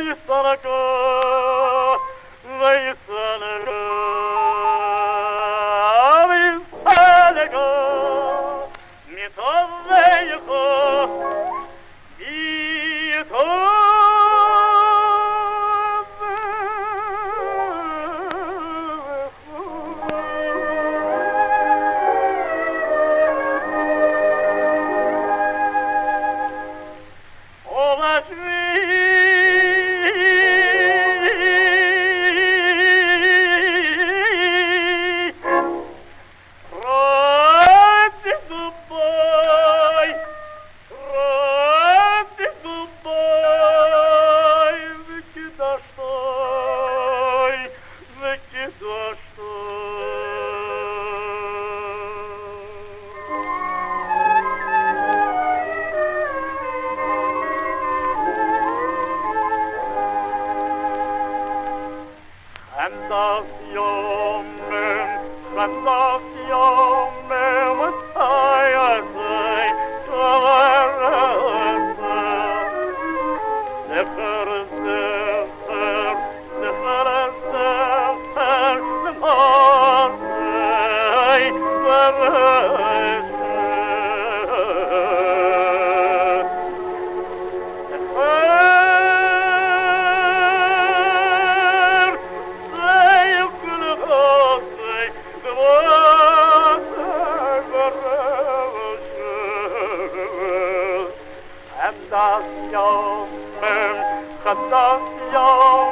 ويسرك ويسرك Tentación, tentación, ay. خطایم خطایم